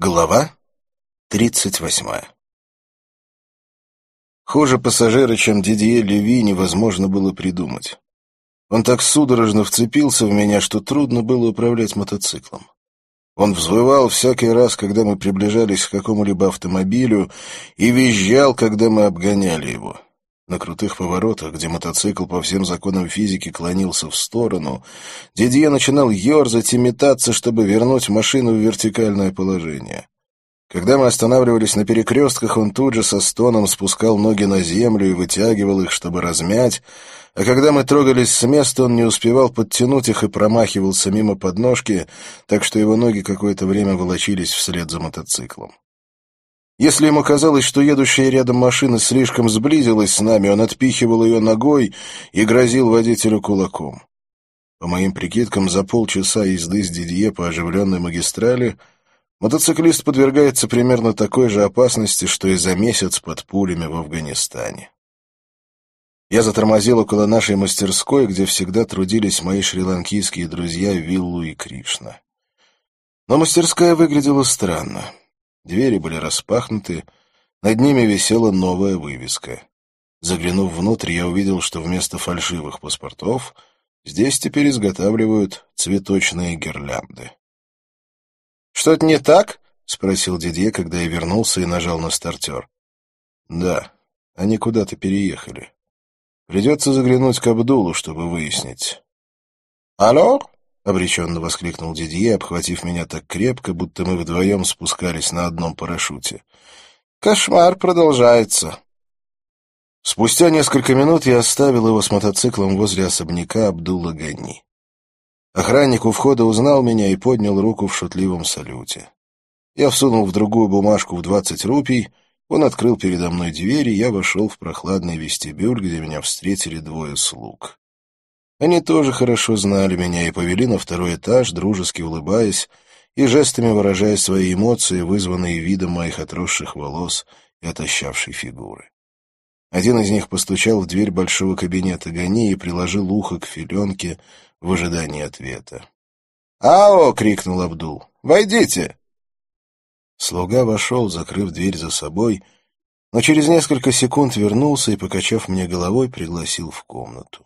Глава тридцать восьмая Хуже пассажира, чем Дидье Леви, невозможно было придумать. Он так судорожно вцепился в меня, что трудно было управлять мотоциклом. Он взвывал всякий раз, когда мы приближались к какому-либо автомобилю, и визжал, когда мы обгоняли его. На крутых поворотах, где мотоцикл по всем законам физики клонился в сторону, Дидье начинал ерзать и метаться, чтобы вернуть машину в вертикальное положение. Когда мы останавливались на перекрестках, он тут же со стоном спускал ноги на землю и вытягивал их, чтобы размять, а когда мы трогались с места, он не успевал подтянуть их и промахивался мимо подножки, так что его ноги какое-то время волочились вслед за мотоциклом. Если ему казалось, что едущая рядом машина слишком сблизилась с нами, он отпихивал ее ногой и грозил водителю кулаком. По моим прикидкам, за полчаса езды с Дидье по оживленной магистрали мотоциклист подвергается примерно такой же опасности, что и за месяц под пулями в Афганистане. Я затормозил около нашей мастерской, где всегда трудились мои шри-ланкийские друзья Виллу и Кришна. Но мастерская выглядела странно. Двери были распахнуты, над ними висела новая вывеска. Заглянув внутрь, я увидел, что вместо фальшивых паспортов здесь теперь изготавливают цветочные гирлянды. «Что-то не так?» — спросил Дидье, когда я вернулся и нажал на стартер. «Да, они куда-то переехали. Придется заглянуть к Абдулу, чтобы выяснить». «Алло?» — обреченно воскликнул Дидье, обхватив меня так крепко, будто мы вдвоем спускались на одном парашюте. «Кошмар продолжается». Спустя несколько минут я оставил его с мотоциклом возле особняка Абдулла Гани. Охранник у входа узнал меня и поднял руку в шутливом салюте. Я всунул в другую бумажку в двадцать рупий, он открыл передо мной дверь, и я вошел в прохладный вестибюль, где меня встретили двое слуг. Они тоже хорошо знали меня и повели на второй этаж, дружески улыбаясь и жестами выражая свои эмоции, вызванные видом моих отросших волос и отощавшей фигуры. Один из них постучал в дверь большого кабинета Гани и приложил ухо к филенке в ожидании ответа. «Ао!» — крикнул Абдул. «Войдите!» Слуга вошел, закрыв дверь за собой, но через несколько секунд вернулся и, покачав мне головой, пригласил в комнату.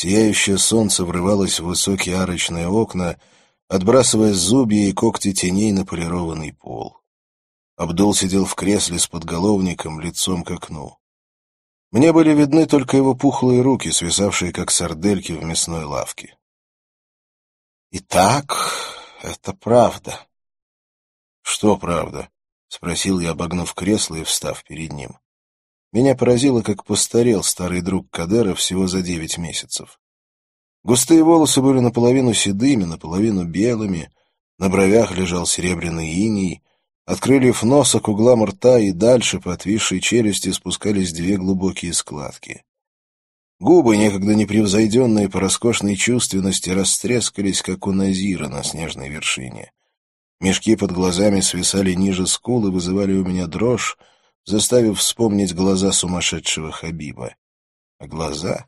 Сияющее солнце врывалось в высокие арочные окна, отбрасывая зубья и когти теней на полированный пол. Абдул сидел в кресле с подголовником, лицом к окну. Мне были видны только его пухлые руки, свисавшие как сардельки в мясной лавке. «Итак, это правда». «Что правда?» — спросил я, обогнув кресло и встав перед ним. Меня поразило, как постарел старый друг Кадера всего за девять месяцев. Густые волосы были наполовину седыми, наполовину белыми, на бровях лежал серебряный иней, от крыльев носа к углам рта и дальше по отвисшей челюсти спускались две глубокие складки. Губы, некогда непревзойденные по роскошной чувственности, растрескались, как у Назира на снежной вершине. Мешки под глазами свисали ниже скул и вызывали у меня дрожь, заставив вспомнить глаза сумасшедшего Хабиба. А глаза?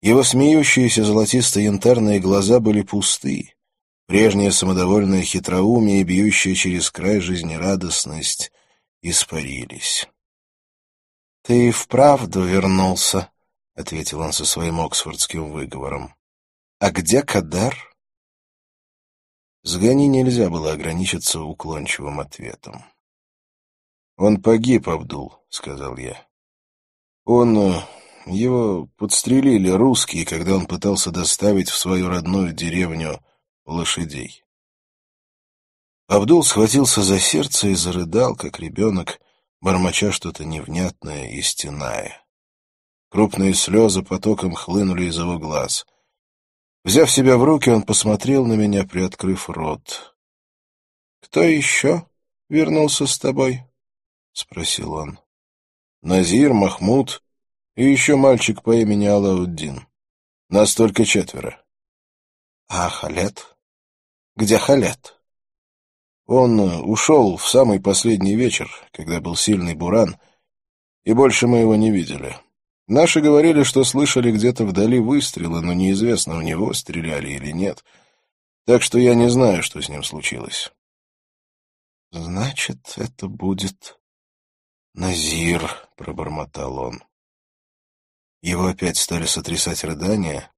Его смеющиеся золотисто-янтарные глаза были пусты. Прежняя самодовольная хитроумие, бьющая через край жизнерадостность, испарились. — Ты вправду вернулся, — ответил он со своим оксфордским выговором. — А где Кадар? С нельзя было ограничиться уклончивым ответом. «Он погиб, Абдул», — сказал я. «Он... Э, его подстрелили русские, когда он пытался доставить в свою родную деревню лошадей». Абдул схватился за сердце и зарыдал, как ребенок, бормоча что-то невнятное и стеная. Крупные слезы потоком хлынули из его глаз. Взяв себя в руки, он посмотрел на меня, приоткрыв рот. — Кто еще вернулся с тобой? — спросил он. Назир, Махмуд и еще мальчик по имени Алауддин. Нас только четверо. — А Халет? Где Халет? Он ушел в самый последний вечер, когда был сильный буран, и больше мы его не видели. Наши говорили, что слышали где-то вдали выстрелы, но неизвестно, у него стреляли или нет. Так что я не знаю, что с ним случилось. «Значит, это будет Назир», — пробормотал он. Его опять стали сотрясать рыдания.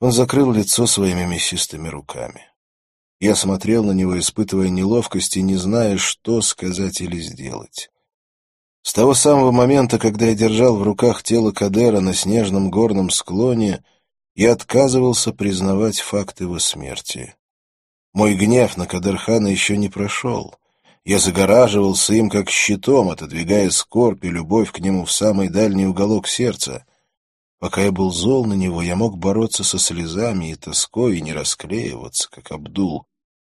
Он закрыл лицо своими мясистыми руками. Я смотрел на него, испытывая неловкость и не зная, что сказать или сделать. С того самого момента, когда я держал в руках тело Кадера на снежном горном склоне, я отказывался признавать факт его смерти. Мой гнев на Кадырхана еще не прошел. Я загораживался им как щитом, отодвигая скорбь и любовь к нему в самый дальний уголок сердца. Пока я был зол на него, я мог бороться со слезами и тоской и не расклеиваться, как Абдул.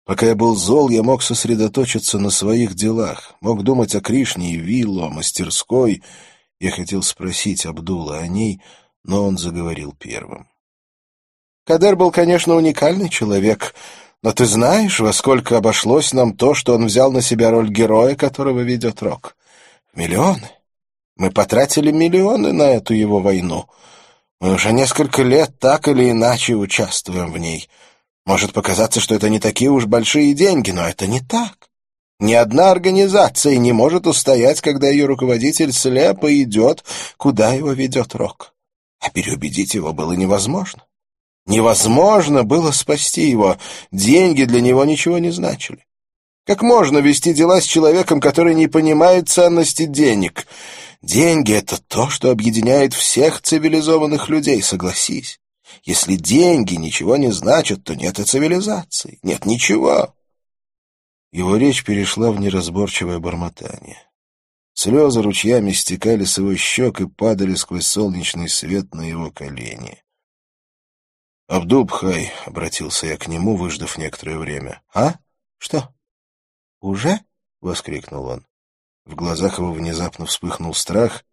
Пока я был зол, я мог сосредоточиться на своих делах, мог думать о Кришне и Виллу, о мастерской. Я хотел спросить Абдула о ней, но он заговорил первым. Кадер был, конечно, уникальный человек, но ты знаешь, во сколько обошлось нам то, что он взял на себя роль героя, которого ведет Рок? Миллионы. Мы потратили миллионы на эту его войну. Мы уже несколько лет так или иначе участвуем в ней. Может показаться, что это не такие уж большие деньги, но это не так. Ни одна организация не может устоять, когда ее руководитель слепо идет, куда его ведет Рок. А переубедить его было невозможно. Невозможно было спасти его. Деньги для него ничего не значили. Как можно вести дела с человеком, который не понимает ценности денег? Деньги — это то, что объединяет всех цивилизованных людей, согласись. Если деньги ничего не значат, то нет и цивилизации, нет ничего. Его речь перешла в неразборчивое бормотание. Слезы ручьями стекали с его щек и падали сквозь солнечный свет на его колени. «Абдубхай», — обратился я к нему, выждав некоторое время. «А? Что? Уже?» — воскликнул он. В глазах его внезапно вспыхнул страх.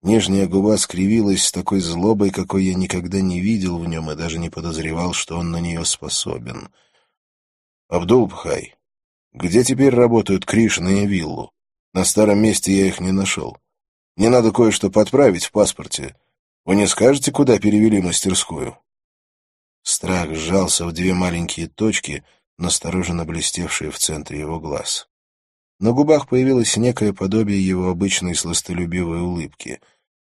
Нижняя губа скривилась с такой злобой, какой я никогда не видел в нем и даже не подозревал, что он на нее способен. «Абдул-Бхай, где теперь работают Кришна и Виллу? На старом месте я их не нашел. Мне надо кое-что подправить в паспорте. Вы не скажете, куда перевели мастерскую?» Страх сжался в две маленькие точки, настороженно блестевшие в центре его глаз. На губах появилось некое подобие его обычной сластолюбивой улыбки.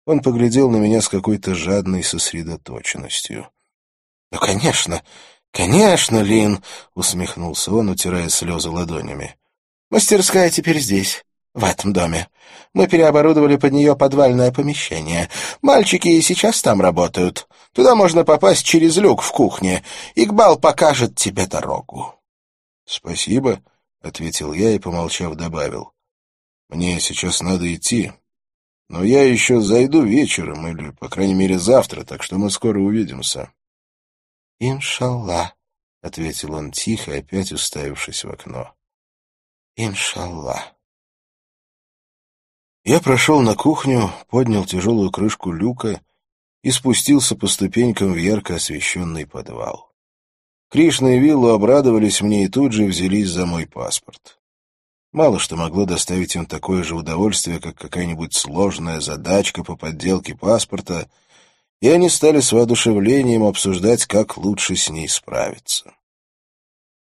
Он поглядел на меня с какой-то жадной сосредоточенностью. — Ну, конечно, конечно, Лин! — усмехнулся он, утирая слезы ладонями. — Мастерская теперь здесь, в этом доме. Мы переоборудовали под нее подвальное помещение. Мальчики и сейчас там работают. Туда можно попасть через люк в кухне. Игбал покажет тебе дорогу. — Спасибо, — ответил я и, помолчав, добавил. «Мне сейчас надо идти, но я еще зайду вечером или, по крайней мере, завтра, так что мы скоро увидимся». «Иншалла», — ответил он тихо, опять уставившись в окно. «Иншалла». Я прошел на кухню, поднял тяжелую крышку люка и спустился по ступенькам в ярко освещенный подвал. Кришна и Виллу обрадовались мне и тут же взялись за мой паспорт. Мало что могло доставить им такое же удовольствие, как какая-нибудь сложная задачка по подделке паспорта, и они стали с воодушевлением обсуждать, как лучше с ней справиться.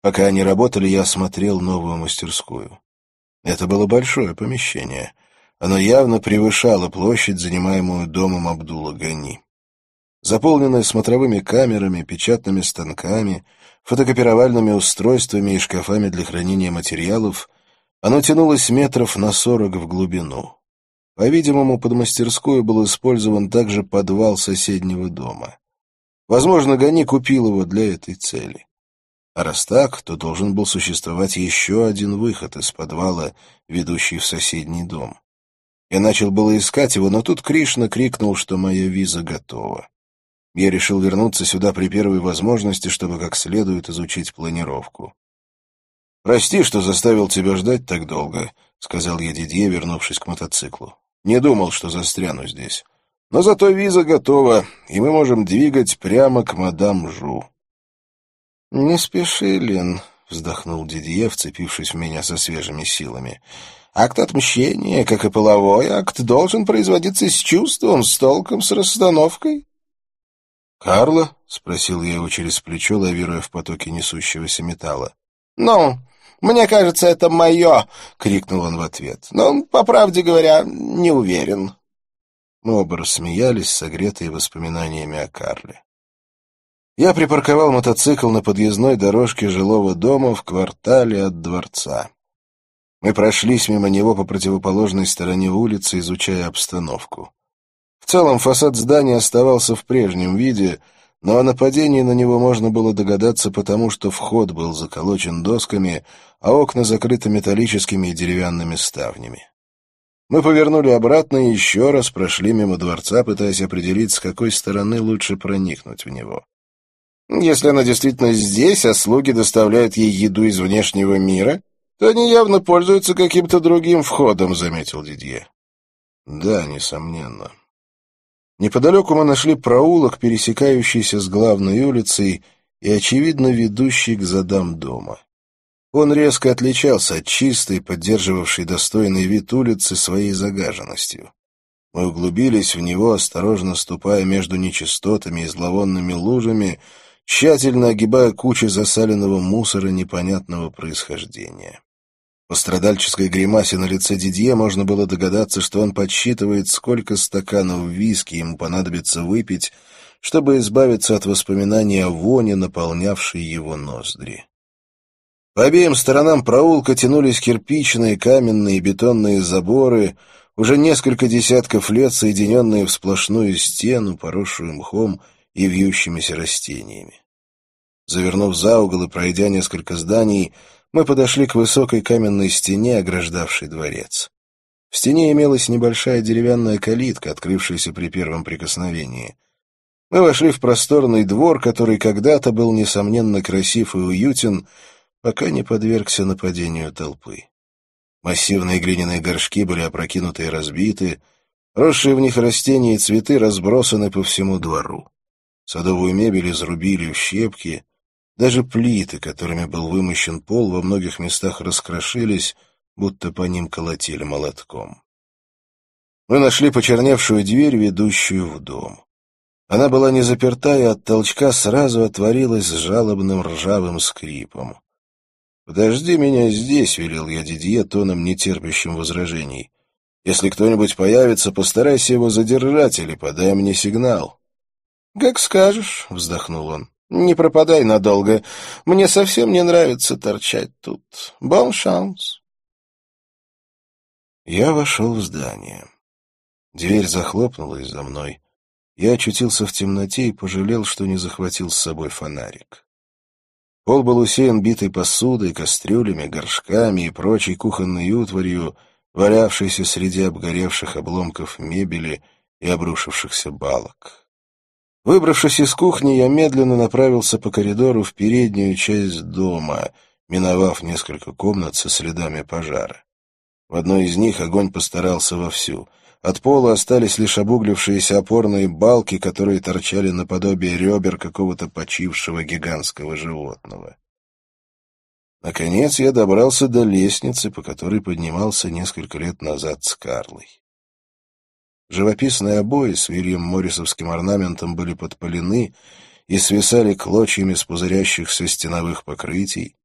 Пока они работали, я осмотрел новую мастерскую. Это было большое помещение. Оно явно превышало площадь, занимаемую домом Абдула Гани. Заполненное смотровыми камерами, печатными станками, фотокопировальными устройствами и шкафами для хранения материалов, оно тянулось метров на сорок в глубину. По-видимому, под мастерскую был использован также подвал соседнего дома. Возможно, Гани купил его для этой цели. А раз так, то должен был существовать еще один выход из подвала, ведущий в соседний дом. Я начал было искать его, но тут Кришна крикнул, что моя виза готова. Я решил вернуться сюда при первой возможности, чтобы как следует изучить планировку. «Прости, что заставил тебя ждать так долго», — сказал я Дидье, вернувшись к мотоциклу. «Не думал, что застряну здесь. Но зато виза готова, и мы можем двигать прямо к мадам Жу». «Не спеши, Лин», — вздохнул Дидье, вцепившись в меня со свежими силами. «Акт отмщения, как и половой акт, должен производиться с чувством, с толком, с расстановкой». «Карла?» — спросил я его через плечо, лавируя в потоке несущегося металла. «Ну, «Мне кажется, это мое!» — крикнул он в ответ. «Но, по правде говоря, не уверен». Мы оба рассмеялись, согретые воспоминаниями о Карле. Я припарковал мотоцикл на подъездной дорожке жилого дома в квартале от дворца. Мы прошлись мимо него по противоположной стороне улицы, изучая обстановку. В целом фасад здания оставался в прежнем виде, но о нападении на него можно было догадаться потому, что вход был заколочен досками, а окна закрыты металлическими и деревянными ставнями. Мы повернули обратно и еще раз прошли мимо дворца, пытаясь определить, с какой стороны лучше проникнуть в него. Если она действительно здесь, а слуги доставляют ей еду из внешнего мира, то они явно пользуются каким-то другим входом, — заметил Дидье. Да, несомненно. Неподалеку мы нашли проулок, пересекающийся с главной улицей и, очевидно, ведущий к задам дома. Он резко отличался от чистой, поддерживавшей достойный вид улицы своей загаженностью. Мы углубились в него, осторожно ступая между нечистотами и зловонными лужами, тщательно огибая кучи засаленного мусора непонятного происхождения. По страдальческой гримасе на лице Дидье можно было догадаться, что он подсчитывает, сколько стаканов виски ему понадобится выпить, чтобы избавиться от воспоминаний о воне, наполнявшей его ноздри. По обеим сторонам проулка тянулись кирпичные, каменные и бетонные заборы, уже несколько десятков лет соединенные в сплошную стену, поросшую мхом и вьющимися растениями. Завернув за угол и пройдя несколько зданий, мы подошли к высокой каменной стене, ограждавшей дворец. В стене имелась небольшая деревянная калитка, открывшаяся при первом прикосновении. Мы вошли в просторный двор, который когда-то был, несомненно, красив и уютен, пока не подвергся нападению толпы. Массивные глиняные горшки были опрокинуты и разбиты, росшие в них растения и цветы разбросаны по всему двору. Садовую мебель изрубили в щепки, даже плиты, которыми был вымощен пол, во многих местах раскрошились, будто по ним колотили молотком. Мы нашли почерневшую дверь, ведущую в дом. Она была не заперта и от толчка сразу отворилась с жалобным ржавым скрипом. «Подожди меня здесь», — велел я Дидье тоном, нетерпящим возражений. «Если кто-нибудь появится, постарайся его задержать или подай мне сигнал». «Как скажешь», — вздохнул он. «Не пропадай надолго. Мне совсем не нравится торчать тут. Бон шанс». Я вошел в здание. Дверь захлопнулась за мной. Я очутился в темноте и пожалел, что не захватил с собой фонарик. Пол был усеян битой посудой, кастрюлями, горшками и прочей кухонной утварью, валявшейся среди обгоревших обломков мебели и обрушившихся балок. Выбравшись из кухни, я медленно направился по коридору в переднюю часть дома, миновав несколько комнат со следами пожара. В одной из них огонь постарался вовсю. От пола остались лишь обуглившиеся опорные балки, которые торчали наподобие ребер какого-то почившего гигантского животного. Наконец я добрался до лестницы, по которой поднимался несколько лет назад с Карлой. Живописные обои с Вильям Моррисовским орнаментом были подпалены и свисали клочьями с пузырящихся стеновых покрытий.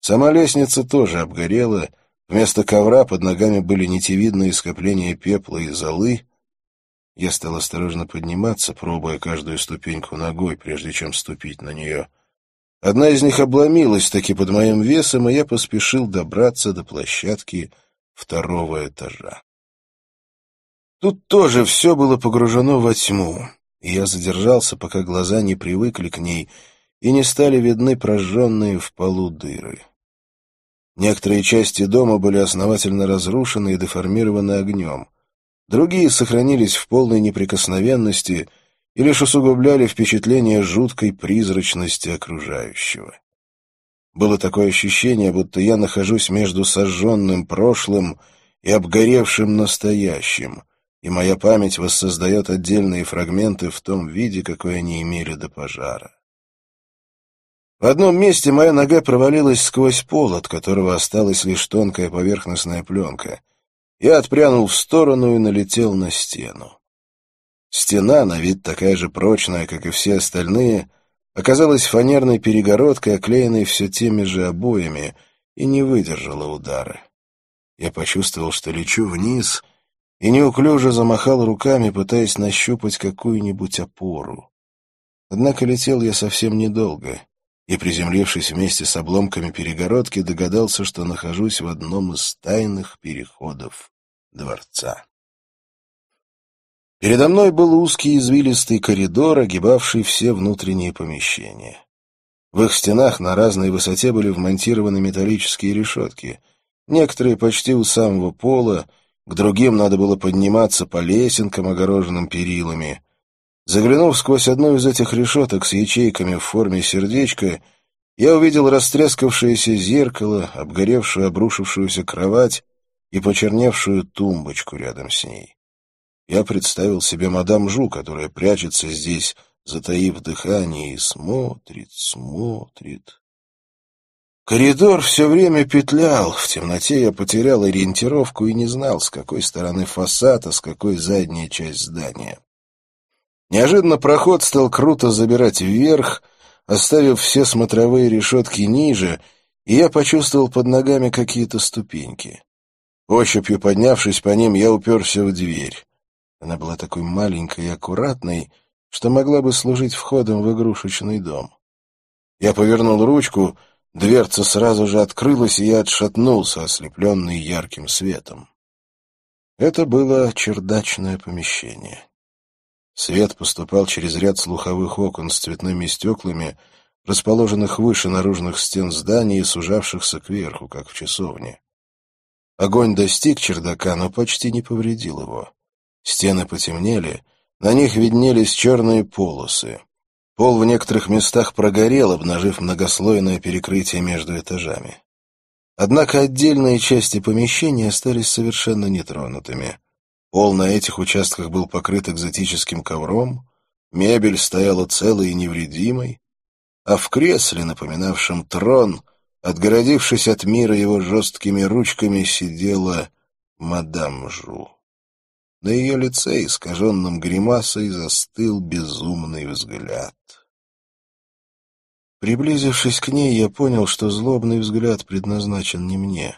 Сама лестница тоже обгорела, вместо ковра под ногами были нитевидные скопления пепла и золы. Я стал осторожно подниматься, пробуя каждую ступеньку ногой, прежде чем ступить на нее. Одна из них обломилась таки под моим весом, и я поспешил добраться до площадки второго этажа. Тут тоже все было погружено во тьму, и я задержался, пока глаза не привыкли к ней и не стали видны прожженные в полу дыры. Некоторые части дома были основательно разрушены и деформированы огнем. Другие сохранились в полной неприкосновенности и лишь усугубляли впечатление жуткой призрачности окружающего. Было такое ощущение, будто я нахожусь между сожженным прошлым и обгоревшим настоящим, и моя память воссоздает отдельные фрагменты в том виде, какой они имели до пожара. В одном месте моя нога провалилась сквозь пол, от которого осталась лишь тонкая поверхностная пленка. Я отпрянул в сторону и налетел на стену. Стена, на вид такая же прочная, как и все остальные, оказалась фанерной перегородкой, оклеенной все теми же обоями, и не выдержала удара. Я почувствовал, что лечу вниз, и неуклюже замахал руками, пытаясь нащупать какую-нибудь опору. Однако летел я совсем недолго, и, приземлившись вместе с обломками перегородки, догадался, что нахожусь в одном из тайных переходов дворца. Передо мной был узкий извилистый коридор, огибавший все внутренние помещения. В их стенах на разной высоте были вмонтированы металлические решетки. Некоторые почти у самого пола, к другим надо было подниматься по лесенкам, огороженным перилами. Заглянув сквозь одну из этих решеток с ячейками в форме сердечка, я увидел растрескавшееся зеркало, обгоревшую обрушившуюся кровать и почерневшую тумбочку рядом с ней. Я представил себе мадам Жу, которая прячется здесь, затаив дыхание, и смотрит, смотрит. Коридор все время петлял, в темноте я потерял ориентировку и не знал, с какой стороны фасад, а с какой задняя часть здания. Неожиданно проход стал круто забирать вверх, оставив все смотровые решетки ниже, и я почувствовал под ногами какие-то ступеньки. Ощупью поднявшись по ним, я уперся в дверь. Она была такой маленькой и аккуратной, что могла бы служить входом в игрушечный дом. Я повернул ручку, дверца сразу же открылась, и я отшатнулся, ослепленный ярким светом. Это было чердачное помещение. Свет поступал через ряд слуховых окон с цветными стеклами, расположенных выше наружных стен здания и сужавшихся кверху, как в часовне. Огонь достиг чердака, но почти не повредил его. Стены потемнели, на них виднелись черные полосы. Пол в некоторых местах прогорел, обнажив многослойное перекрытие между этажами. Однако отдельные части помещения остались совершенно нетронутыми. Пол на этих участках был покрыт экзотическим ковром, мебель стояла целой и невредимой, а в кресле, напоминавшем трон, отгородившись от мира его жесткими ручками, сидела мадам Жу. На ее лице, искаженном гримасой, застыл безумный взгляд. Приблизившись к ней, я понял, что злобный взгляд предназначен не мне.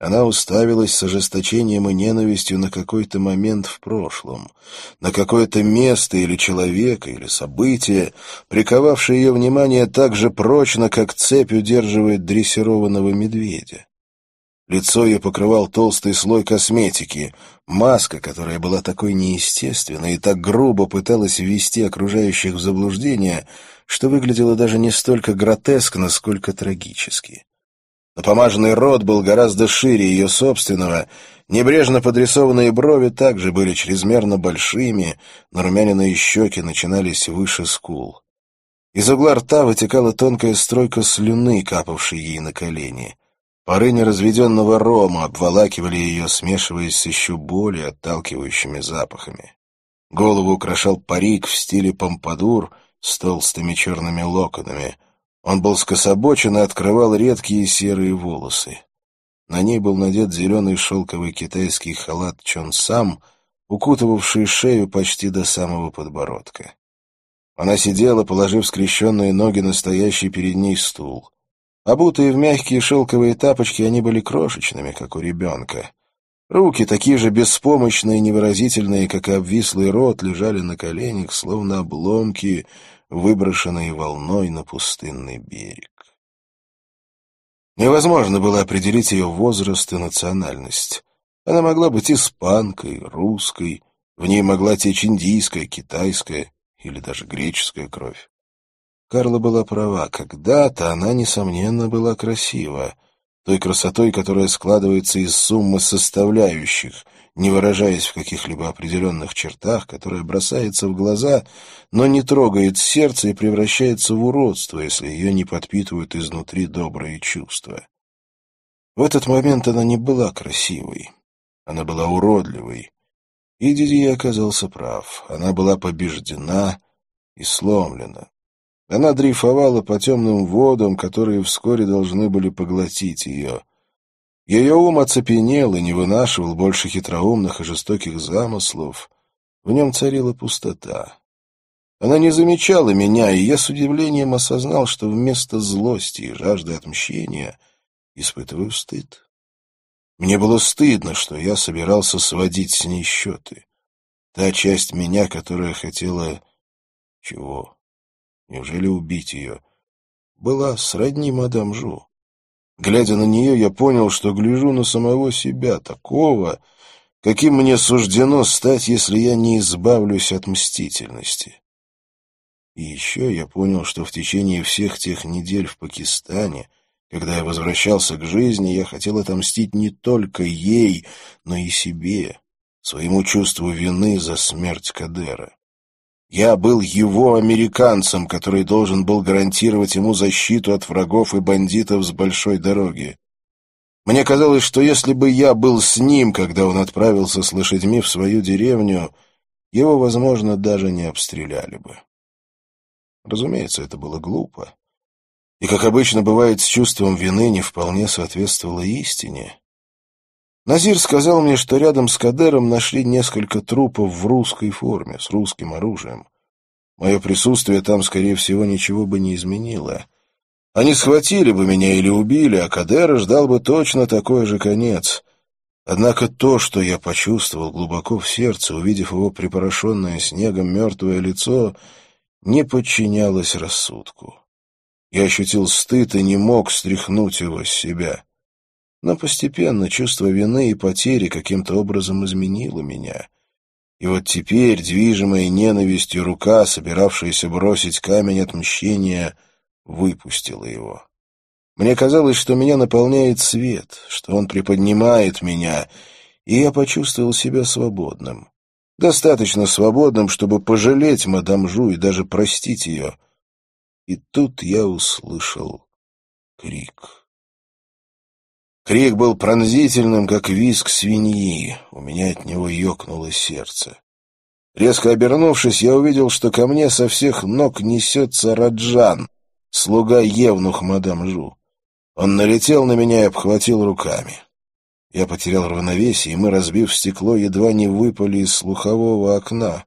Она уставилась с ожесточением и ненавистью на какой-то момент в прошлом, на какое-то место или человека, или событие, приковавшее ее внимание так же прочно, как цепь удерживает дрессированного медведя. Лицо ее покрывал толстый слой косметики, маска, которая была такой неестественной и так грубо пыталась ввести окружающих в заблуждение, что выглядело даже не столько гротескно, сколько трагически. Напомаженный рот был гораздо шире ее собственного, небрежно подрисованные брови также были чрезмерно большими, нарумяненные щеки начинались выше скул. Из угла рта вытекала тонкая стройка слюны, капавшей ей на колени — Пары неразведенного рома обволакивали ее, смешиваясь с еще более отталкивающими запахами. Голову украшал парик в стиле помпадур с толстыми черными локонами. Он был скособочен и открывал редкие серые волосы. На ней был надет зеленый шелковый китайский халат чонсам, укутывавший шею почти до самого подбородка. Она сидела, положив скрещенные ноги на стоящий перед ней стул. Обутые в мягкие шелковые тапочки, они были крошечными, как у ребенка. Руки, такие же беспомощные и невыразительные, как и обвислый рот, лежали на коленях, словно обломки, выброшенные волной на пустынный берег. Невозможно было определить ее возраст и национальность. Она могла быть испанкой, русской, в ней могла течь индийская, китайская или даже греческая кровь. Карла была права. Когда-то она, несомненно, была красива. Той красотой, которая складывается из суммы составляющих, не выражаясь в каких-либо определенных чертах, которая бросается в глаза, но не трогает сердце и превращается в уродство, если ее не подпитывают изнутри добрые чувства. В этот момент она не была красивой. Она была уродливой. И Дидье оказался прав. Она была побеждена и сломлена. Она дрейфовала по темным водам, которые вскоре должны были поглотить ее. Ее ум оцепенел и не вынашивал больше хитроумных и жестоких замыслов. В нем царила пустота. Она не замечала меня, и я с удивлением осознал, что вместо злости и жажды отмщения испытываю стыд. Мне было стыдно, что я собирался сводить с ней счеты. Та часть меня, которая хотела... Чего? Неужели убить ее? Была сродни мадам Жу. Глядя на нее, я понял, что гляжу на самого себя, такого, каким мне суждено стать, если я не избавлюсь от мстительности. И еще я понял, что в течение всех тех недель в Пакистане, когда я возвращался к жизни, я хотел отомстить не только ей, но и себе, своему чувству вины за смерть Кадера. Я был его американцем, который должен был гарантировать ему защиту от врагов и бандитов с большой дороги. Мне казалось, что если бы я был с ним, когда он отправился с лошадьми в свою деревню, его, возможно, даже не обстреляли бы. Разумеется, это было глупо. И, как обычно бывает с чувством вины, не вполне соответствовало истине. Назир сказал мне, что рядом с Кадером нашли несколько трупов в русской форме, с русским оружием. Мое присутствие там, скорее всего, ничего бы не изменило. Они схватили бы меня или убили, а Кадера ждал бы точно такой же конец. Однако то, что я почувствовал глубоко в сердце, увидев его припорошенное снегом мертвое лицо, не подчинялось рассудку. Я ощутил стыд и не мог стряхнуть его с себя. Но постепенно чувство вины и потери каким-то образом изменило меня. И вот теперь, движимая ненавистью рука, собиравшаяся бросить камень отмщения, выпустила его. Мне казалось, что меня наполняет свет, что он приподнимает меня, и я почувствовал себя свободным. Достаточно свободным, чтобы пожалеть мадам Жу и даже простить ее. И тут я услышал крик. Крик был пронзительным, как визг свиньи. У меня от него ёкнуло сердце. Резко обернувшись, я увидел, что ко мне со всех ног несется Раджан, слуга Евнух мадам Жу. Он налетел на меня и обхватил руками. Я потерял равновесие, и мы, разбив стекло, едва не выпали из слухового окна.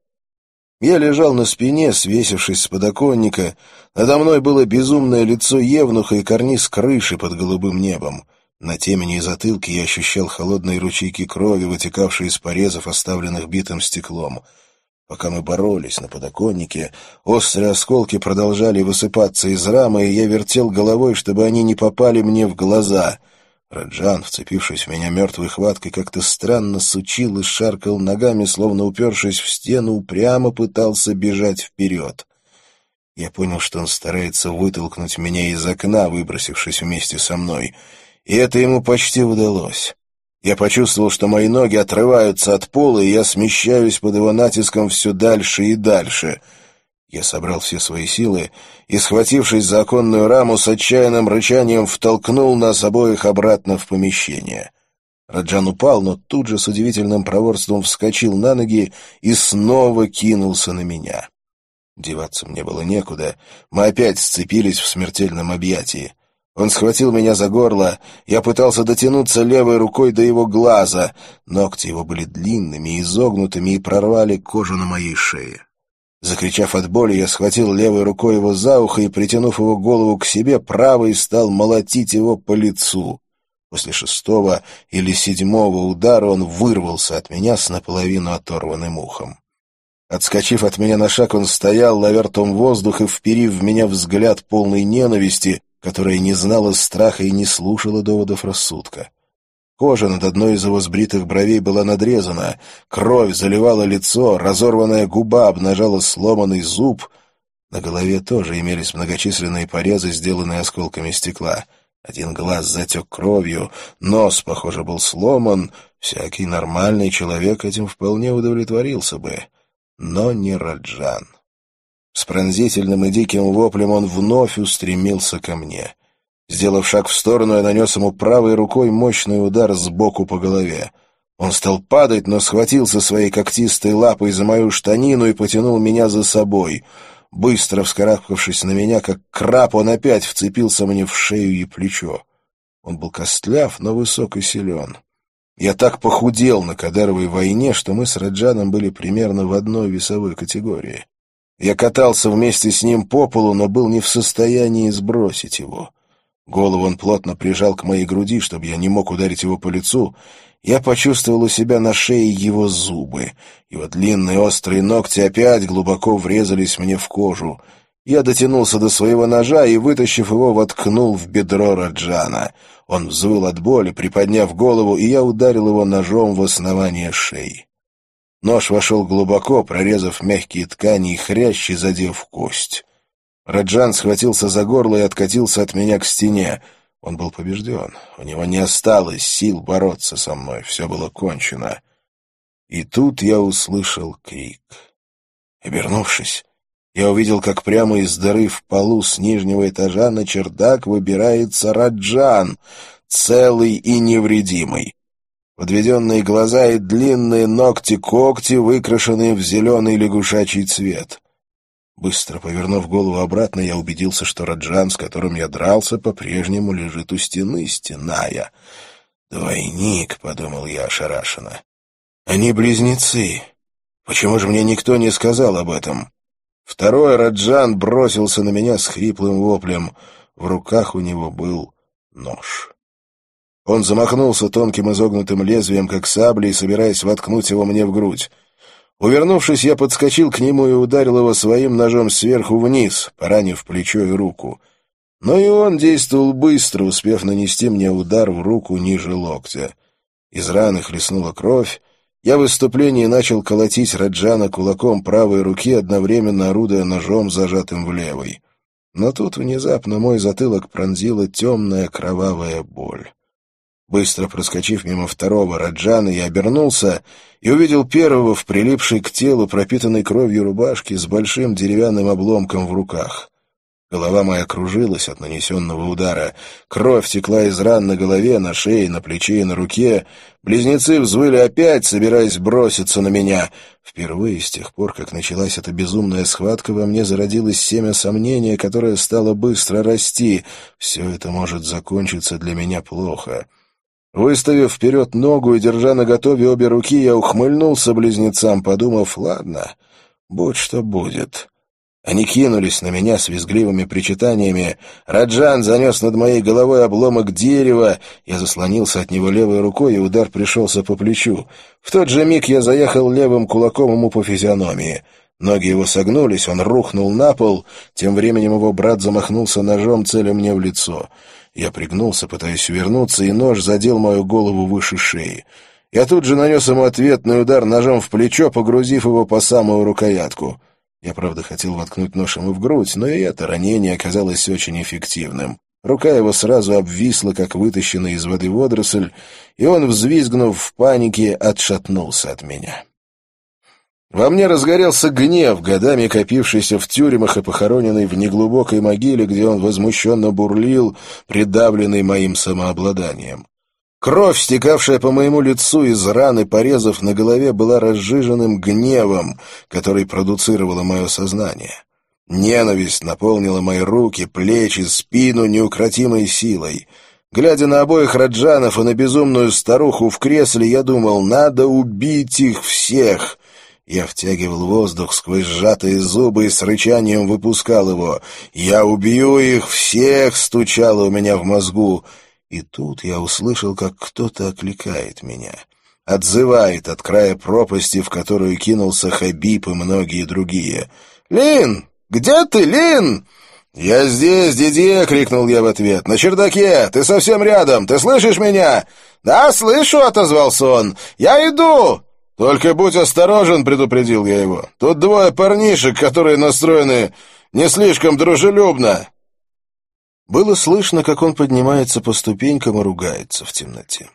Я лежал на спине, свесившись с подоконника. Надо мной было безумное лицо Евнуха и карниз крыши под голубым небом. На темени и затылке я ощущал холодные ручейки крови, вытекавшие из порезов, оставленных битым стеклом. Пока мы боролись на подоконнике, острые осколки продолжали высыпаться из рамы, и я вертел головой, чтобы они не попали мне в глаза. Раджан, вцепившись в меня мертвой хваткой, как-то странно сучил и шаркал ногами, словно упершись в стену, упрямо пытался бежать вперед. Я понял, что он старается вытолкнуть меня из окна, выбросившись вместе со мной, и это ему почти удалось. Я почувствовал, что мои ноги отрываются от пола, и я смещаюсь под его натиском все дальше и дальше. Я собрал все свои силы и, схватившись за оконную раму, с отчаянным рычанием втолкнул нас обоих обратно в помещение. Раджан упал, но тут же с удивительным проворством вскочил на ноги и снова кинулся на меня. Деваться мне было некуда, мы опять сцепились в смертельном объятии. Он схватил меня за горло. Я пытался дотянуться левой рукой до его глаза. Ногти его были длинными, изогнутыми и прорвали кожу на моей шее. Закричав от боли, я схватил левой рукой его за ухо и, притянув его голову к себе, правой стал молотить его по лицу. После шестого или седьмого удара он вырвался от меня с наполовину оторванным ухом. Отскочив от меня на шаг, он стоял, ловя ртом воздух и вперив в меня взгляд полной ненависти, которая не знала страха и не слушала доводов рассудка. Кожа над одной из его сбритых бровей была надрезана, кровь заливала лицо, разорванная губа обнажала сломанный зуб. На голове тоже имелись многочисленные порезы, сделанные осколками стекла. Один глаз затек кровью, нос, похоже, был сломан. Всякий нормальный человек этим вполне удовлетворился бы. Но не Раджан. С пронзительным и диким воплем он вновь устремился ко мне. Сделав шаг в сторону, я нанес ему правой рукой мощный удар сбоку по голове. Он стал падать, но схватился своей когтистой лапой за мою штанину и потянул меня за собой. Быстро вскарабкавшись на меня, как краб, он опять вцепился мне в шею и плечо. Он был костляв, но высок и силен. Я так похудел на Кадыровой войне, что мы с Раджаном были примерно в одной весовой категории. Я катался вместе с ним по полу, но был не в состоянии сбросить его. Голову он плотно прижал к моей груди, чтобы я не мог ударить его по лицу. Я почувствовал у себя на шее его зубы. Его длинные острые ногти опять глубоко врезались мне в кожу. Я дотянулся до своего ножа и, вытащив его, воткнул в бедро Раджана. Он взвыл от боли, приподняв голову, и я ударил его ножом в основание шеи. Нож вошел глубоко, прорезав мягкие ткани и хрящи, задев кость. Раджан схватился за горло и откатился от меня к стене. Он был побежден. У него не осталось сил бороться со мной. Все было кончено. И тут я услышал крик. Обернувшись, я увидел, как прямо из дыры в полу с нижнего этажа на чердак выбирается Раджан, целый и невредимый. Подведенные глаза и длинные ногти-когти, выкрашенные в зеленый лягушачий цвет. Быстро повернув голову обратно, я убедился, что Раджан, с которым я дрался, по-прежнему лежит у стены, стеная. «Двойник», — подумал я ошарашенно. «Они близнецы. Почему же мне никто не сказал об этом?» Второй Раджан бросился на меня с хриплым воплем. В руках у него был нож. Он замахнулся тонким изогнутым лезвием, как саблей, собираясь воткнуть его мне в грудь. Увернувшись, я подскочил к нему и ударил его своим ножом сверху вниз, поранив плечо и руку. Но и он действовал быстро, успев нанести мне удар в руку ниже локтя. Из раны хлестнула кровь. Я в выступлении начал колотить Раджана кулаком правой руки, одновременно орудуя ножом, зажатым в левой. Но тут внезапно мой затылок пронзила темная кровавая боль. Быстро проскочив мимо второго Раджана, я обернулся и увидел первого в прилипшей к телу пропитанной кровью рубашке с большим деревянным обломком в руках. Голова моя кружилась от нанесенного удара. Кровь текла из ран на голове, на шее, на плече и на руке. Близнецы взвыли опять, собираясь броситься на меня. Впервые с тех пор, как началась эта безумная схватка, во мне зародилось семя сомнения, которое стало быстро расти. Все это может закончиться для меня плохо. Выставив вперед ногу и держа наготове обе руки, я ухмыльнулся близнецам, подумав, ладно, будь что будет. Они кинулись на меня с визгливыми причитаниями. Раджан занес над моей головой обломок дерева. Я заслонился от него левой рукой, и удар пришелся по плечу. В тот же миг я заехал левым кулаком ему по физиономии. Ноги его согнулись, он рухнул на пол. Тем временем его брат замахнулся ножом, целя мне в лицо. Я пригнулся, пытаясь увернуться, и нож задел мою голову выше шеи. Я тут же нанес ему ответный удар ножом в плечо, погрузив его по самую рукоятку. Я, правда, хотел воткнуть нож ему в грудь, но и это ранение оказалось очень эффективным. Рука его сразу обвисла, как вытащенная из воды водоросль, и он, взвизгнув в панике, отшатнулся от меня. Во мне разгорелся гнев, годами копившийся в тюрьмах и похороненный в неглубокой могиле, где он возмущенно бурлил, придавленный моим самообладанием. Кровь, стекавшая по моему лицу из раны, порезов на голове, была разжиженным гневом, который продуцировало мое сознание. Ненависть наполнила мои руки, плечи, спину неукротимой силой. Глядя на обоих Раджанов и на безумную старуху в кресле, я думал, надо убить их всех — я втягивал воздух сквозь сжатые зубы и с рычанием выпускал его. «Я убью их всех!» — стучало у меня в мозгу. И тут я услышал, как кто-то окликает меня. Отзывает от края пропасти, в которую кинулся Хабиб и многие другие. «Лин! Где ты, Лин?» «Я здесь, Дидье!» — крикнул я в ответ. «На чердаке! Ты совсем рядом! Ты слышишь меня?» «Да, слышу!» — отозвался он. «Я иду!» «Только будь осторожен», — предупредил я его. «Тут двое парнишек, которые настроены не слишком дружелюбно». Было слышно, как он поднимается по ступенькам и ругается в темноте.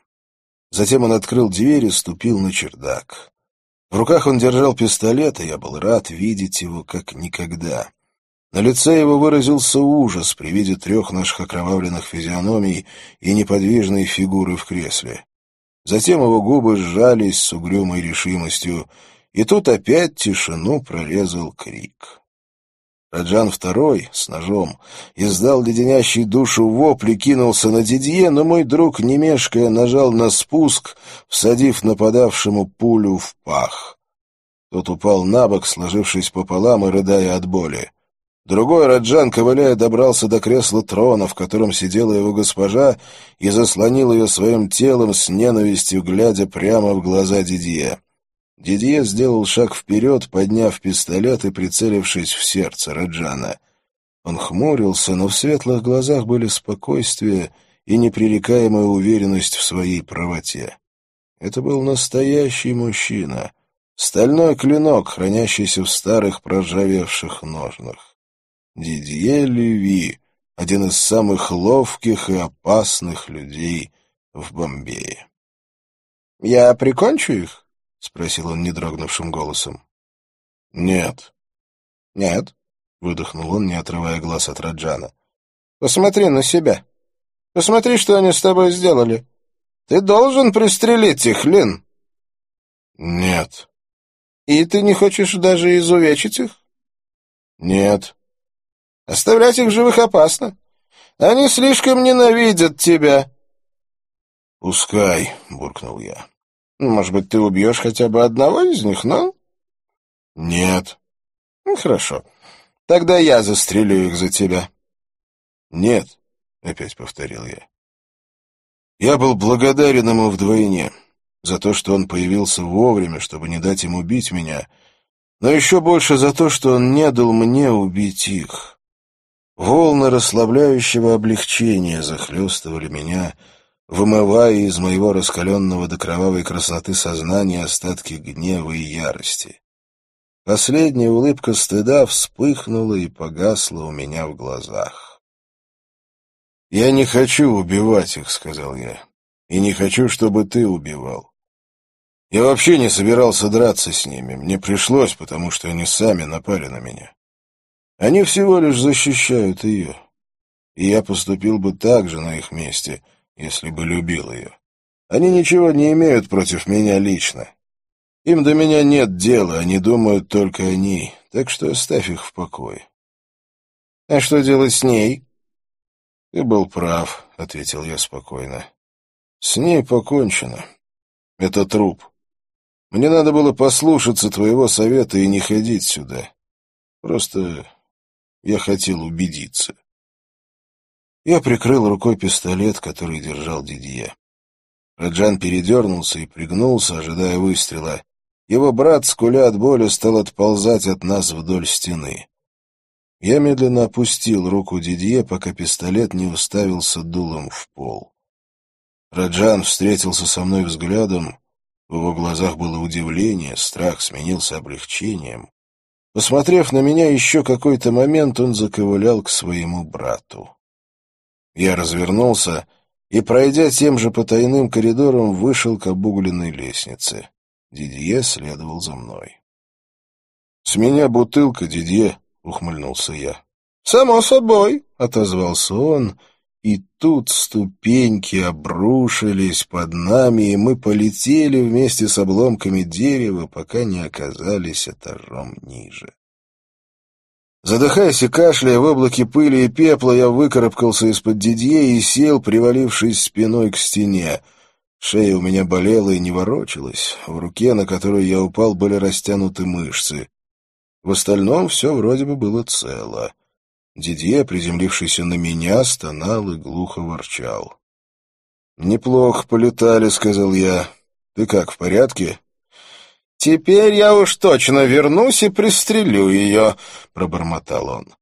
Затем он открыл дверь и ступил на чердак. В руках он держал пистолет, и я был рад видеть его как никогда. На лице его выразился ужас при виде трех наших окровавленных физиономий и неподвижной фигуры в кресле. Затем его губы сжались с угрюмой решимостью, и тут опять тишину прорезал крик. Раджан второй, с ножом, издал леденящий душу вопль и кинулся на Дидье, но мой друг, не мешкая, нажал на спуск, всадив нападавшему пулю в пах. Тот упал на бок, сложившись пополам и рыдая от боли. Другой Раджан, ковыляя, добрался до кресла трона, в котором сидела его госпожа, и заслонил ее своим телом с ненавистью, глядя прямо в глаза Дидье. Дидье сделал шаг вперед, подняв пистолет и прицелившись в сердце Раджана. Он хмурился, но в светлых глазах были спокойствие и непререкаемая уверенность в своей правоте. Это был настоящий мужчина, стальной клинок, хранящийся в старых проржавевших ножнах. Дидье Леви, один из самых ловких и опасных людей в Бомбее. — Я прикончу их? — спросил он недрогнувшим голосом. — Нет. — Нет, — выдохнул он, не отрывая глаз от Раджана. — Посмотри на себя. Посмотри, что они с тобой сделали. Ты должен пристрелить их, Лин. — Нет. — И ты не хочешь даже изувечить их? — Нет. Оставлять их живых опасно. Они слишком ненавидят тебя. — Пускай, — буркнул я. — Может быть, ты убьешь хотя бы одного из них, но... — Нет. Ну, — Хорошо. Тогда я застрелю их за тебя. — Нет, — опять повторил я. Я был благодарен ему вдвойне за то, что он появился вовремя, чтобы не дать им убить меня, но еще больше за то, что он не дал мне убить их. Волны расслабляющего облегчения захлестывали меня, вымывая из моего раскаленного до кровавой красоты сознания остатки гнева и ярости. Последняя улыбка стыда вспыхнула и погасла у меня в глазах. «Я не хочу убивать их», — сказал я, — «и не хочу, чтобы ты убивал. Я вообще не собирался драться с ними, мне пришлось, потому что они сами напали на меня. Они всего лишь защищают ее. И я поступил бы так же на их месте, если бы любил ее. Они ничего не имеют против меня лично. Им до меня нет дела, они думают только о ней, так что оставь их в покое. — А что делать с ней? — Ты был прав, — ответил я спокойно. — С ней покончено. Это труп. Мне надо было послушаться твоего совета и не ходить сюда. Просто я хотел убедиться. Я прикрыл рукой пистолет, который держал Дидье. Раджан передернулся и пригнулся, ожидая выстрела. Его брат, скуля от боли, стал отползать от нас вдоль стены. Я медленно опустил руку Дидье, пока пистолет не уставился дулом в пол. Раджан встретился со мной взглядом. В его глазах было удивление, страх сменился облегчением. Посмотрев на меня еще какой-то момент, он заковылял к своему брату. Я развернулся и, пройдя тем же потайным коридором, вышел к обугленной лестнице. Дидье следовал за мной. — С меня бутылка, Дидье, — ухмыльнулся я. — Само собой, — отозвался он, и тут ступеньки обрушились под нами, и мы полетели вместе с обломками дерева, пока не оказались этажом ниже. Задыхаясь и кашляя в облаке пыли и пепла, я выкарабкался из-под дидье и сел, привалившись спиной к стене. Шея у меня болела и не ворочалась. В руке, на которую я упал, были растянуты мышцы. В остальном все вроде бы было цело. Дидье, приземлившийся на меня, стонал и глухо ворчал. «Неплохо полетали», — сказал я. «Ты как, в порядке?» «Теперь я уж точно вернусь и пристрелю ее», — пробормотал он.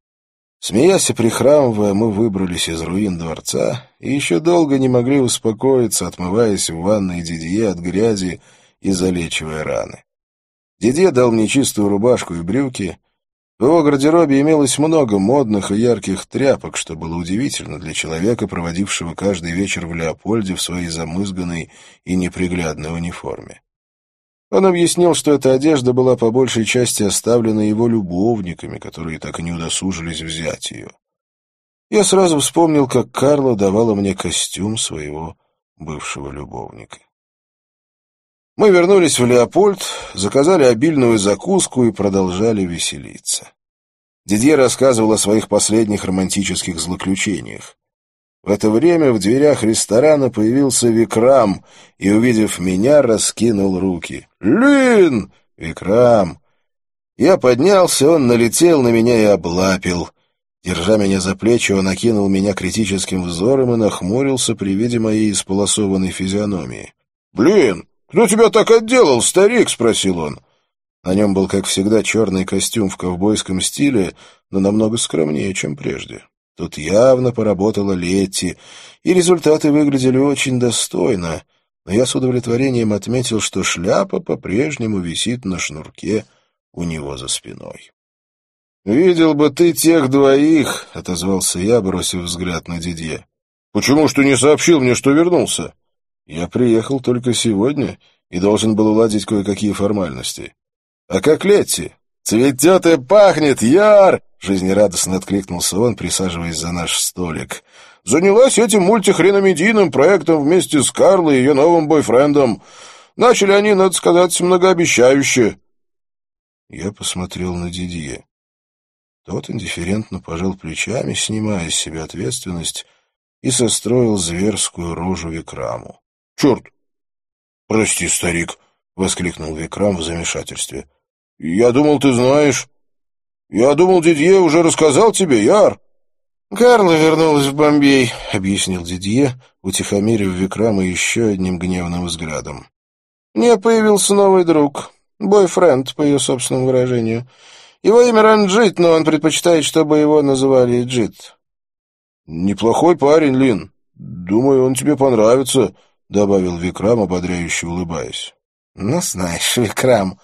Смеясь и прихрамывая, мы выбрались из руин дворца и еще долго не могли успокоиться, отмываясь в ванной Дидье от грязи и залечивая раны. Дидье дал мне чистую рубашку и брюки, в его гардеробе имелось много модных и ярких тряпок, что было удивительно для человека, проводившего каждый вечер в Леопольде в своей замызганной и неприглядной униформе. Он объяснил, что эта одежда была по большей части оставлена его любовниками, которые так и не удосужились взять ее. Я сразу вспомнил, как Карла давала мне костюм своего бывшего любовника. Мы вернулись в Леопольд, заказали обильную закуску и продолжали веселиться. Дидье рассказывал о своих последних романтических злоключениях. В это время в дверях ресторана появился Викрам и, увидев меня, раскинул руки. «Лин! Викрам!» Я поднялся, он налетел на меня и облапил — Держа меня за плечи, он окинул меня критическим взором и нахмурился при виде моей исполосованной физиономии. «Блин, кто тебя так отделал, старик?» — спросил он. На нем был, как всегда, черный костюм в ковбойском стиле, но намного скромнее, чем прежде. Тут явно поработала Летти, и результаты выглядели очень достойно, но я с удовлетворением отметил, что шляпа по-прежнему висит на шнурке у него за спиной. «Видел бы ты тех двоих», — отозвался я, бросив взгляд на Дидье. «Почему ж ты не сообщил мне, что вернулся?» «Я приехал только сегодня и должен был уладить кое-какие формальности». «А как Летти?» «Цветет и пахнет, Яр!» — жизнерадостно откликнулся он, присаживаясь за наш столик. «Занялась этим мультихреномедийным проектом вместе с Карлой и ее новым бойфрендом. Начали они, надо сказать, многообещающе». Я посмотрел на Дидье. Тот индифферентно пожал плечами, снимая с себя ответственность, и состроил зверскую рожу Викраму. — Черт! — Прости, старик, — воскликнул Викрам в замешательстве. — Я думал, ты знаешь. Я думал, Дидье уже рассказал тебе, Яр. — Карла вернулась в Бомбей, — объяснил Дидье, утихомирив Викрама еще одним гневным взглядом. — Мне появился новый друг, бойфренд, по ее собственному выражению. — его имя Ранджит, но он предпочитает, чтобы его называли Джит. «Неплохой парень, Лин. Думаю, он тебе понравится», — добавил Викрам, ободряюще улыбаясь. «Ну, знаешь, Викрам...»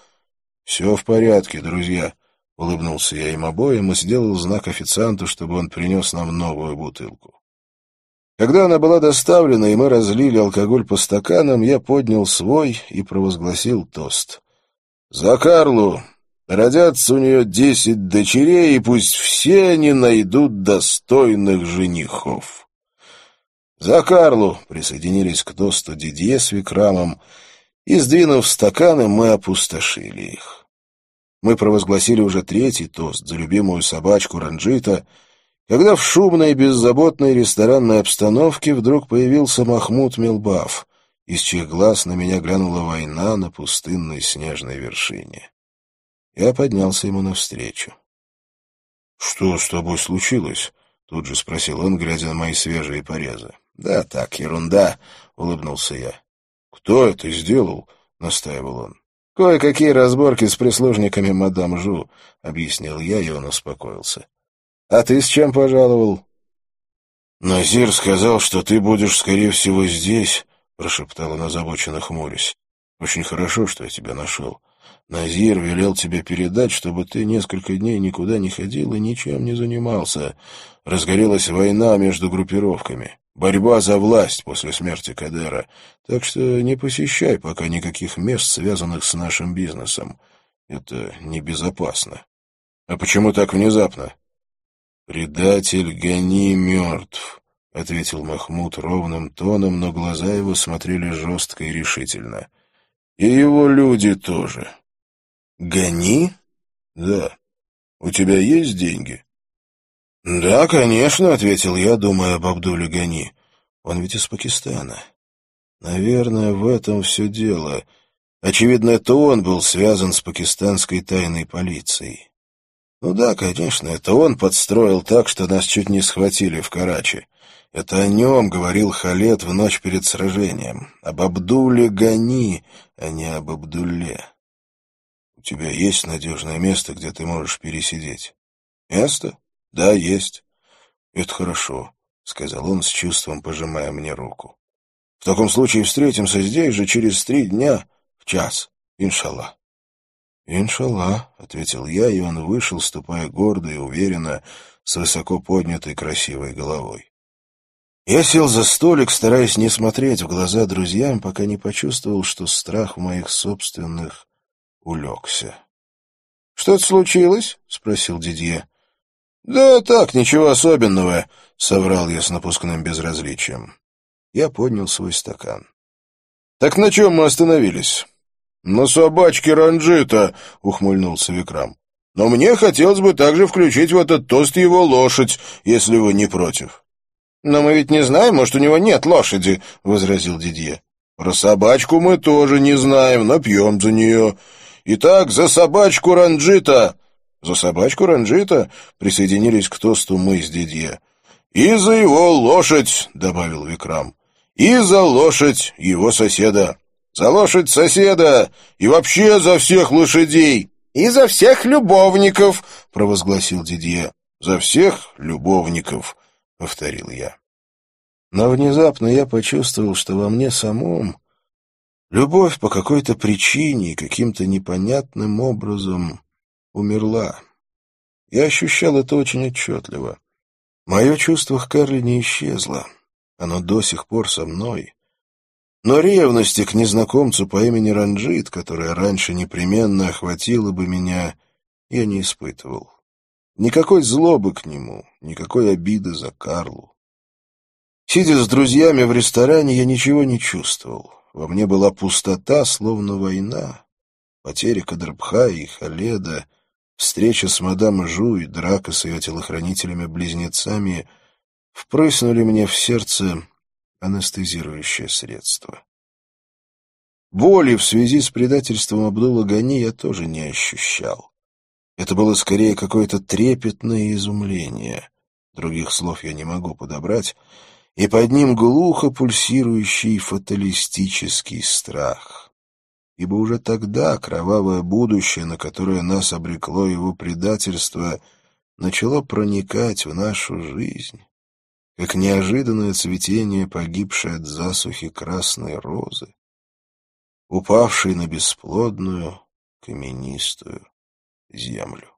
«Все в порядке, друзья», — улыбнулся я им обоим и сделал знак официанту, чтобы он принес нам новую бутылку. Когда она была доставлена, и мы разлили алкоголь по стаканам, я поднял свой и провозгласил тост. «За Карлу! Родятся у нее десять дочерей, и пусть все они найдут достойных женихов. За Карлу присоединились к тосту Дидье с Викрамом, и, сдвинув стаканы, мы опустошили их. Мы провозгласили уже третий тост за любимую собачку Ранджита, когда в шумной беззаботной ресторанной обстановке вдруг появился Махмуд Милбаф, из чьих глаз на меня глянула война на пустынной снежной вершине. Я поднялся ему навстречу. — Что с тобой случилось? — тут же спросил он, глядя на мои свежие порезы. — Да так, ерунда, — улыбнулся я. — Кто это сделал? — настаивал он. — Кое-какие разборки с прислужниками мадам Жу, — объяснил я, и он успокоился. — А ты с чем пожаловал? — Назир сказал, что ты будешь, скорее всего, здесь, — прошептал он озабоченно хмурясь. — Очень хорошо, что я тебя нашел. — Назир велел тебе передать, чтобы ты несколько дней никуда не ходил и ничем не занимался. Разгорелась война между группировками. Борьба за власть после смерти Кадера. Так что не посещай пока никаких мест, связанных с нашим бизнесом. Это небезопасно. А почему так внезапно? Предатель Гани мертв, — ответил Махмуд ровным тоном, но глаза его смотрели жестко и решительно. И его люди тоже. «Гони?» «Да. У тебя есть деньги?» «Да, конечно», — ответил я, думая об Абдуле Гани. «Он ведь из Пакистана. Наверное, в этом все дело. Очевидно, это он был связан с пакистанской тайной полицией. Ну да, конечно, это он подстроил так, что нас чуть не схватили в Карачи. Это о нем говорил Халет в ночь перед сражением. Об Абдуле Гани, а не об Абдулле. У тебя есть надежное место, где ты можешь пересидеть? Место? Да, есть. Это хорошо, — сказал он с чувством, пожимая мне руку. В таком случае встретимся здесь же через три дня, в час, иншаллах. «Иншаллах», — ответил я, и он вышел, ступая гордо и уверенно, с высоко поднятой красивой головой. Я сел за столик, стараясь не смотреть в глаза друзьям, пока не почувствовал, что страх моих собственных улегся. — Что-то случилось? — спросил Дидье. — Да так, ничего особенного, — соврал я с напускным безразличием. Я поднял свой стакан. — Так на чем мы остановились? — На собачке Ранджита, — ухмыльнулся Викрам. — Но мне хотелось бы также включить в этот тост его лошадь, если вы не против. — Но мы ведь не знаем, может, у него нет лошади, — возразил Дидье. — Про собачку мы тоже не знаем, но пьем за нее. Итак, за собачку Ранджита!» За собачку Ранжита присоединились к тосту мы с Дидье. «И за его лошадь», — добавил Викрам. «И за лошадь его соседа. За лошадь соседа и вообще за всех лошадей. И за всех любовников», — провозгласил Дидье. «За всех любовников», — повторил я. Но внезапно я почувствовал, что во мне самом любовь по какой-то причине каким-то непонятным образом умерла. Я ощущал это очень отчетливо. Мое чувство к Карли не исчезло. Оно до сих пор со мной. Но ревности к незнакомцу по имени Ранджит, которая раньше непременно охватила бы меня, я не испытывал. Никакой злобы к нему, никакой обиды за Карлу. Сидя с друзьями в ресторане, я ничего не чувствовал. Во мне была пустота, словно война. Потеря Кадрбха и Халеда, встреча с мадам Жу и драка с ее телохранителями-близнецами впрыснули мне в сердце анестезирующее средство. Боли в связи с предательством Абдула Гани я тоже не ощущал. Это было скорее какое-то трепетное изумление. Других слов я не могу подобрать — и под ним глухо пульсирующий фаталистический страх. Ибо уже тогда кровавое будущее, на которое нас обрекло его предательство, начало проникать в нашу жизнь, как неожиданное цветение погибшей от засухи красной розы, упавшей на бесплодную каменистую землю.